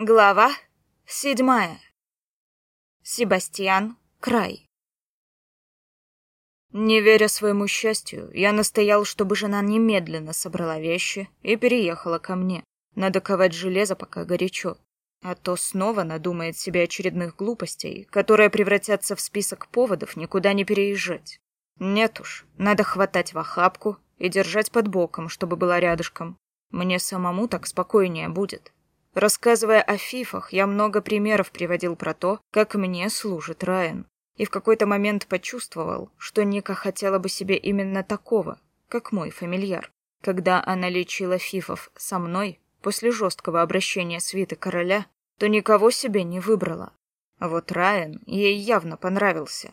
Глава седьмая. Себастьян Край. Не веря своему счастью, я настоял, чтобы жена немедленно собрала вещи и переехала ко мне. Надо ковать железо, пока горячо. А то снова надумает себе очередных глупостей, которые превратятся в список поводов никуда не переезжать. Нет уж, надо хватать в охапку и держать под боком, чтобы была рядышком. Мне самому так спокойнее будет. Рассказывая о фифах, я много примеров приводил про то, как мне служит Райан. И в какой-то момент почувствовал, что Ника хотела бы себе именно такого, как мой фамильяр. Когда она лечила фифов со мной, после жесткого обращения свиты короля, то никого себе не выбрала. А вот Райан ей явно понравился,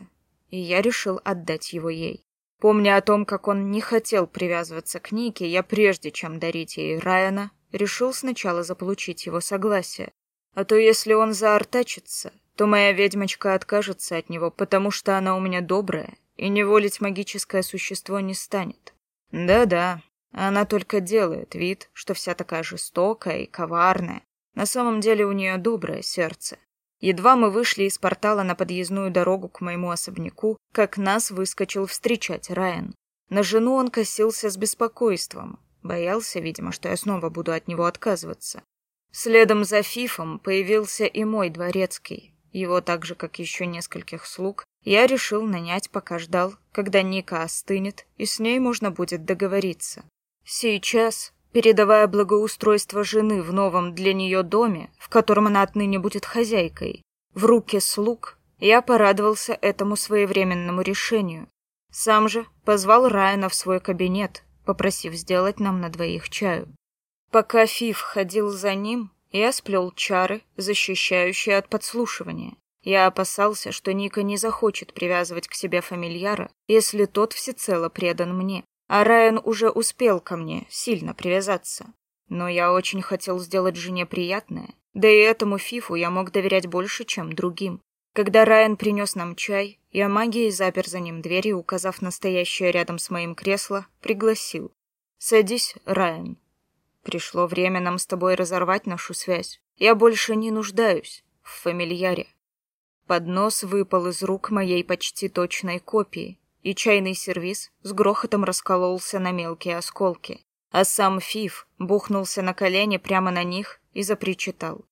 и я решил отдать его ей. Помня о том, как он не хотел привязываться к Нике, я прежде чем дарить ей Райана, решил сначала заполучить его согласие. А то если он заортачится, то моя ведьмочка откажется от него, потому что она у меня добрая, и неволить магическое существо не станет. Да-да, она только делает вид, что вся такая жестокая и коварная. На самом деле у нее доброе сердце. Едва мы вышли из портала на подъездную дорогу к моему особняку, как нас выскочил встречать Райан. На жену он косился с беспокойством, Боялся, видимо, что я снова буду от него отказываться. Следом за Фифом появился и мой дворецкий. Его так же, как еще нескольких слуг, я решил нанять, пока ждал, когда Ника остынет, и с ней можно будет договориться. Сейчас, передавая благоустройство жены в новом для нее доме, в котором она отныне будет хозяйкой, в руки слуг, я порадовался этому своевременному решению. Сам же позвал Райана в свой кабинет, попросив сделать нам на двоих чаю. Пока Фиф ходил за ним, я сплел чары, защищающие от подслушивания. Я опасался, что Ника не захочет привязывать к себе фамильяра, если тот всецело предан мне. А Райан уже успел ко мне сильно привязаться. Но я очень хотел сделать жене приятное, да и этому Фифу я мог доверять больше, чем другим. Когда Райан принес нам чай, я магией запер за ним дверь и, указав настоящее рядом с моим кресло, пригласил. «Садись, Райан. Пришло время нам с тобой разорвать нашу связь. Я больше не нуждаюсь в фамильяре». Поднос выпал из рук моей почти точной копии, и чайный сервиз с грохотом раскололся на мелкие осколки. А сам Фиф бухнулся на колени прямо на них и запричитал.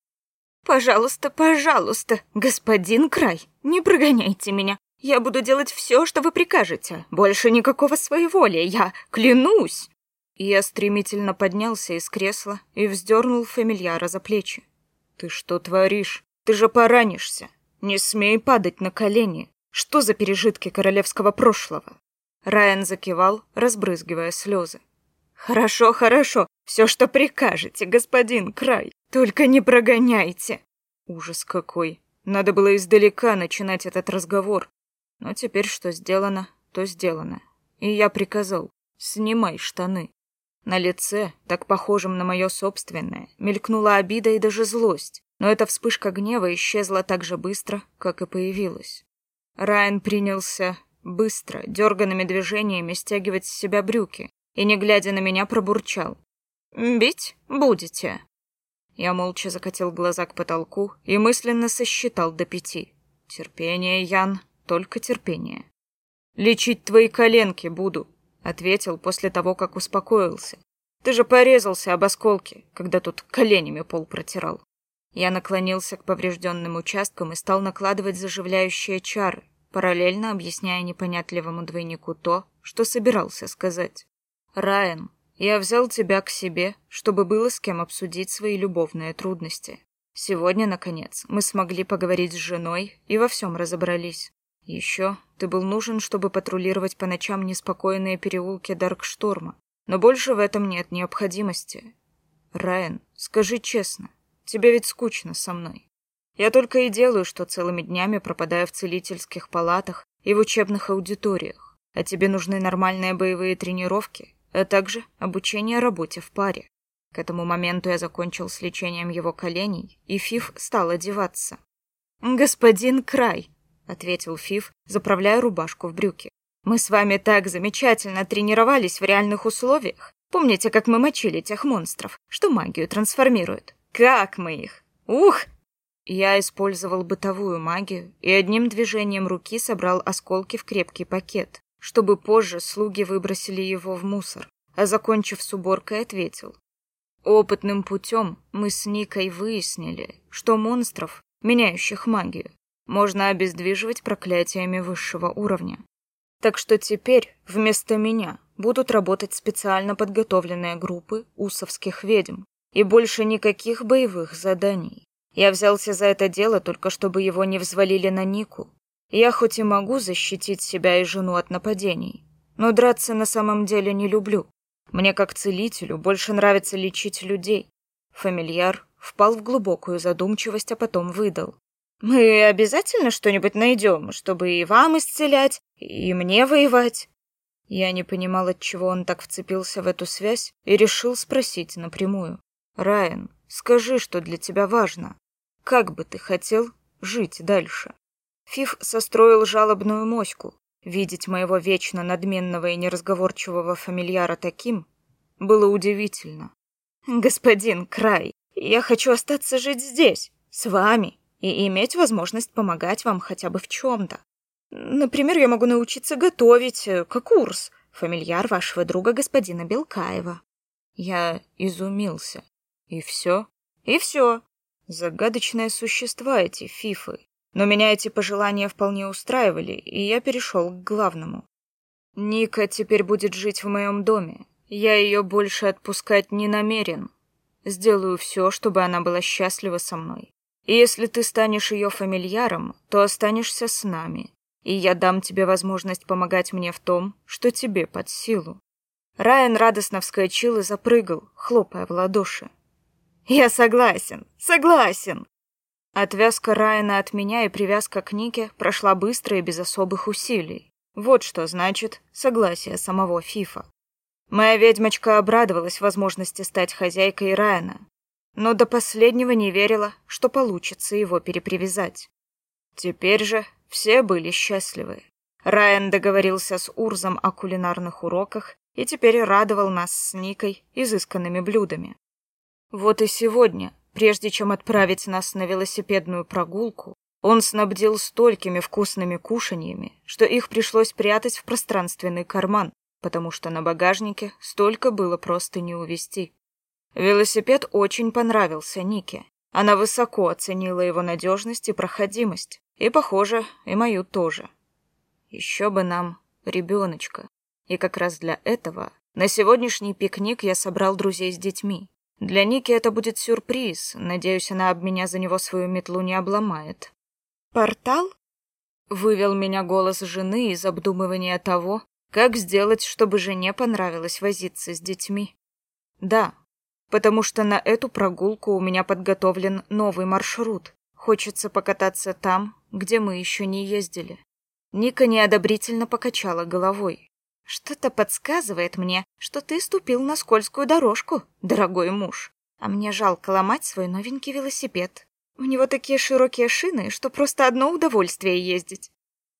«Пожалуйста, пожалуйста, господин Край, не прогоняйте меня. Я буду делать все, что вы прикажете. Больше никакого своеволия, я клянусь!» Я стремительно поднялся из кресла и вздернул фамильяра за плечи. «Ты что творишь? Ты же поранишься. Не смей падать на колени. Что за пережитки королевского прошлого?» Райан закивал, разбрызгивая слезы. «Хорошо, хорошо. Все, что прикажете, господин Край. Только не прогоняйте!» Ужас какой. Надо было издалека начинать этот разговор. Но теперь что сделано, то сделано. И я приказал, снимай штаны. На лице, так похожем на мое собственное, мелькнула обида и даже злость, но эта вспышка гнева исчезла так же быстро, как и появилась. Райан принялся быстро, дерганными движениями стягивать с себя брюки и, не глядя на меня, пробурчал. «Бить будете?» Я молча закатил глаза к потолку и мысленно сосчитал до пяти. Терпение, Ян, только терпение. «Лечить твои коленки буду», — ответил после того, как успокоился. «Ты же порезался об осколки, когда тут коленями пол протирал». Я наклонился к поврежденным участкам и стал накладывать заживляющие чары, параллельно объясняя непонятливому двойнику то, что собирался сказать. «Райан, я взял тебя к себе, чтобы было с кем обсудить свои любовные трудности. Сегодня, наконец, мы смогли поговорить с женой и во всем разобрались. Еще ты был нужен, чтобы патрулировать по ночам неспокойные переулки Даркшторма. Но больше в этом нет необходимости. Райан, скажи честно, тебе ведь скучно со мной. Я только и делаю, что целыми днями пропадаю в целительских палатах и в учебных аудиториях. А тебе нужны нормальные боевые тренировки а также обучение работе в паре. К этому моменту я закончил с лечением его коленей, и Фиф стал одеваться. «Господин Край», — ответил Фиф, заправляя рубашку в брюки. «Мы с вами так замечательно тренировались в реальных условиях. Помните, как мы мочили тех монстров, что магию трансформируют? Как мы их! Ух! Я использовал бытовую магию и одним движением руки собрал осколки в крепкий пакет, чтобы позже слуги выбросили его в мусор, а закончив с уборкой, ответил. Опытным путем мы с Никой выяснили, что монстров, меняющих магию, можно обездвиживать проклятиями высшего уровня. Так что теперь вместо меня будут работать специально подготовленные группы усовских ведьм, и больше никаких боевых заданий. Я взялся за это дело только чтобы его не взвалили на Нику. Я хоть и могу защитить себя и жену от нападений, но драться на самом деле не люблю. Мне как целителю больше нравится лечить людей. Фамильяр впал в глубокую задумчивость, а потом выдал. Мы обязательно что-нибудь найдем, чтобы и вам исцелять, и мне воевать. Я не понимал, от чего он так вцепился в эту связь, и решил спросить напрямую. Райан, скажи, что для тебя важно. Как бы ты хотел жить дальше? Фиф состроил жалобную моську. Видеть моего вечно надменного и неразговорчивого фамильяра таким было удивительно. Господин Край, я хочу остаться жить здесь, с вами, и иметь возможность помогать вам хотя бы в чем-то. Например, я могу научиться готовить, э, как курс, фамильяр вашего друга господина Белкаева. Я изумился. И все? И все. Загадочные существа эти фифы. Но меня эти пожелания вполне устраивали, и я перешел к главному. Ника теперь будет жить в моем доме. Я ее больше отпускать не намерен. Сделаю все, чтобы она была счастлива со мной. И если ты станешь ее фамильяром, то останешься с нами, и я дам тебе возможность помогать мне в том, что тебе под силу. Райан радостно вскочил и запрыгал, хлопая в ладоши. «Я согласен, согласен!» Отвязка Райана от меня и привязка к Нике прошла быстро и без особых усилий. Вот что значит согласие самого Фифа. Моя ведьмочка обрадовалась возможности стать хозяйкой Райана, но до последнего не верила, что получится его перепривязать. Теперь же все были счастливы. Райан договорился с Урзом о кулинарных уроках и теперь радовал нас с Никой изысканными блюдами. Вот и сегодня, прежде чем отправить нас на велосипедную прогулку, он снабдил столькими вкусными кушаньями, что их пришлось прятать в пространственный карман, потому что на багажнике столько было просто не увезти. Велосипед очень понравился Нике. Она высоко оценила его надежность и проходимость. И, похоже, и мою тоже. Еще бы нам ребеночка. И как раз для этого на сегодняшний пикник я собрал друзей с детьми. Для Ники это будет сюрприз. Надеюсь, она об меня за него свою метлу не обломает. «Портал?» — вывел меня голос жены из обдумывания того, как сделать, чтобы жене понравилось возиться с детьми. «Да, потому что на эту прогулку у меня подготовлен новый маршрут. Хочется покататься там, где мы еще не ездили. Ника неодобрительно покачала головой. Что-то подсказывает мне, что ты ступил на скользкую дорожку, дорогой муж. А мне жалко ломать свой новенький велосипед. У него такие широкие шины, что просто одно удовольствие ездить.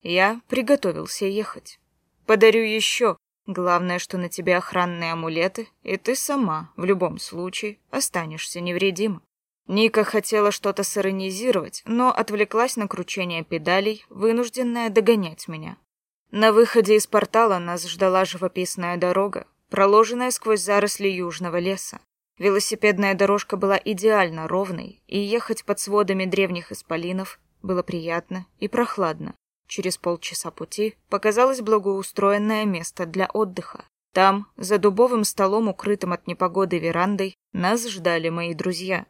Я приготовился ехать. Подарю еще, Главное, что на тебе охранные амулеты, и ты сама, в любом случае, останешься невредима. Ника хотела что-то сиронизировать, но отвлеклась на кручение педалей, вынужденная догонять меня. На выходе из портала нас ждала живописная дорога, проложенная сквозь заросли южного леса. Велосипедная дорожка была идеально ровной, и ехать под сводами древних исполинов было приятно и прохладно. Через полчаса пути показалось благоустроенное место для отдыха. Там, за дубовым столом, укрытым от непогоды верандой, нас ждали мои друзья.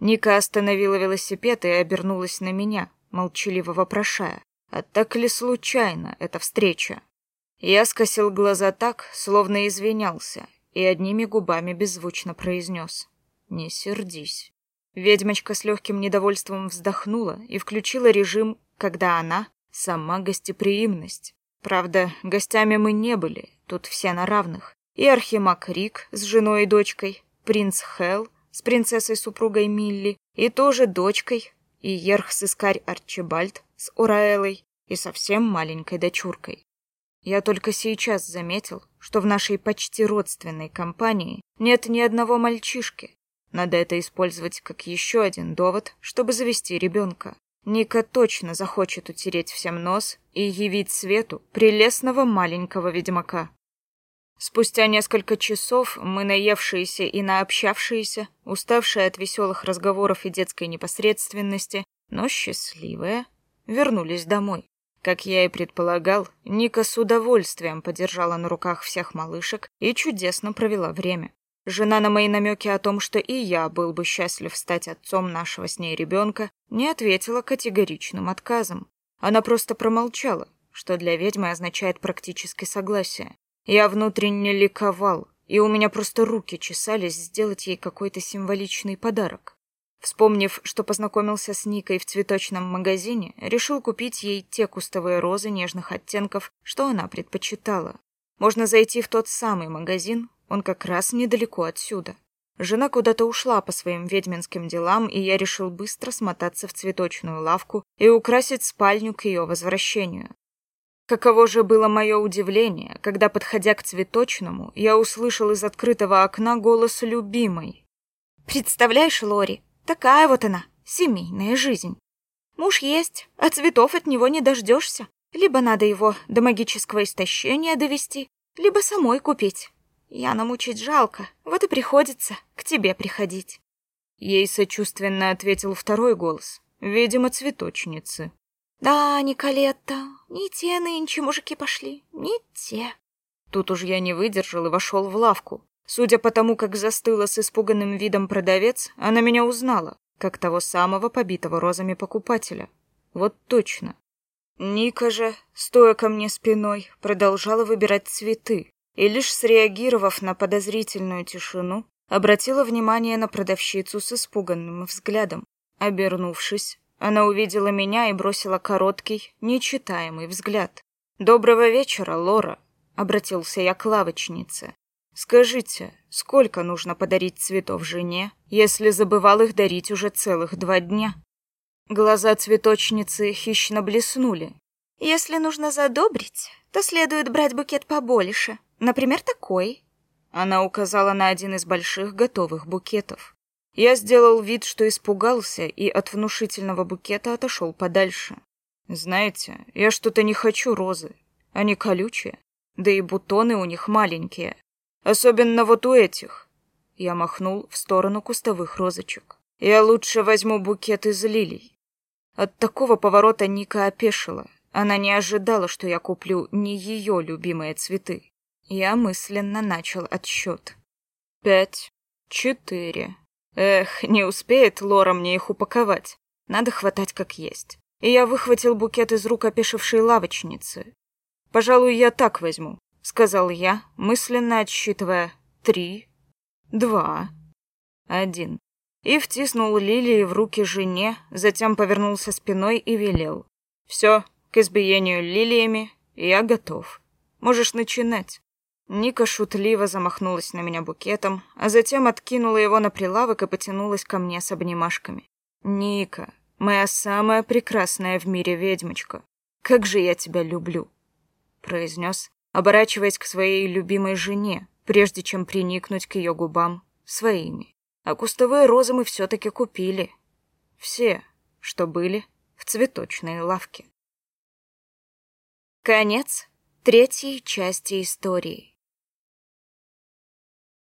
Ника остановила велосипед и обернулась на меня, молчаливо вопрошая, а так ли случайно эта встреча? Я скосил глаза так, словно извинялся, и одними губами беззвучно произнес «Не сердись». Ведьмочка с легким недовольством вздохнула и включила режим, когда она, Сама гостеприимность. Правда, гостями мы не были, тут все на равных. И Архимаг Рик с женой и дочкой, принц Хел с принцессой-супругой Милли, и тоже дочкой, и Ерх-сыскарь Арчибальд с Ураэлой и совсем маленькой дочуркой. Я только сейчас заметил, что в нашей почти родственной компании нет ни одного мальчишки. Надо это использовать как еще один довод, чтобы завести ребенка. Ника точно захочет утереть всем нос и явить свету прелестного маленького ведьмака. Спустя несколько часов мы, наевшиеся и наобщавшиеся, уставшие от веселых разговоров и детской непосредственности, но счастливые, вернулись домой. Как я и предполагал, Ника с удовольствием подержала на руках всех малышек и чудесно провела время. Жена на мои намеки о том, что и я был бы счастлив стать отцом нашего с ней ребенка, не ответила категоричным отказом. Она просто промолчала, что для ведьмы означает практически согласие. Я внутренне ликовал, и у меня просто руки чесались сделать ей какой-то символичный подарок. Вспомнив, что познакомился с Никой в цветочном магазине, решил купить ей те кустовые розы нежных оттенков, что она предпочитала. Можно зайти в тот самый магазин, он как раз недалеко отсюда. Жена куда-то ушла по своим ведьминским делам, и я решил быстро смотаться в цветочную лавку и украсить спальню к ее возвращению. Каково же было мое удивление, когда, подходя к цветочному, я услышал из открытого окна голос любимой. «Представляешь, Лори, такая вот она, семейная жизнь. Муж есть, а цветов от него не дождешься. Либо надо его до магического истощения довести, либо самой купить. Я намучить жалко, вот и приходится к тебе приходить». Ей сочувственно ответил второй голос, видимо, цветочницы. Да, Николетта, не те нынче мужики пошли, не те. Тут уж я не выдержал и вошел в лавку. Судя по тому, как застыла с испуганным видом продавец, она меня узнала, как того самого побитого розами покупателя. Вот точно. Ника же, стоя ко мне спиной, продолжала выбирать цветы, и лишь среагировав на подозрительную тишину, обратила внимание на продавщицу с испуганным взглядом. Обернувшись, она увидела меня и бросила короткий, нечитаемый взгляд. «Доброго вечера, Лора», — обратился я к лавочнице. «Скажите, сколько нужно подарить цветов жене, если забывал их дарить уже целых два дня?» Глаза цветочницы хищно блеснули. «Если нужно задобрить, то следует брать букет побольше, например, такой». Она указала на один из больших готовых букетов. Я сделал вид, что испугался, и от внушительного букета отошел подальше. Знаете, я что-то не хочу розы. Они колючие, да и бутоны у них маленькие. Особенно вот у этих. Я махнул в сторону кустовых розочек. Я лучше возьму букет из лилий. От такого поворота Ника опешила. Она не ожидала, что я куплю не ее любимые цветы. Я мысленно начал отсчет. Пять, четыре, Эх, не успеет Лора мне их упаковать. Надо хватать как есть. И я выхватил букет из рук опешившей лавочницы. «Пожалуй, я так возьму», — сказал я, мысленно отсчитывая три, два, один. И втиснул лилии в руки жене, затем повернулся спиной и велел. «Все, к избиению лилиями я готов. Можешь начинать». Ника шутливо замахнулась на меня букетом, а затем откинула его на прилавок и потянулась ко мне с обнимашками. «Ника, моя самая прекрасная в мире ведьмочка, как же я тебя люблю!» произнес, оборачиваясь к своей любимой жене, прежде чем приникнуть к ее губам своими. А кустовые розы мы все-таки купили. Все, что были в цветочной лавке. Конец третьей части истории.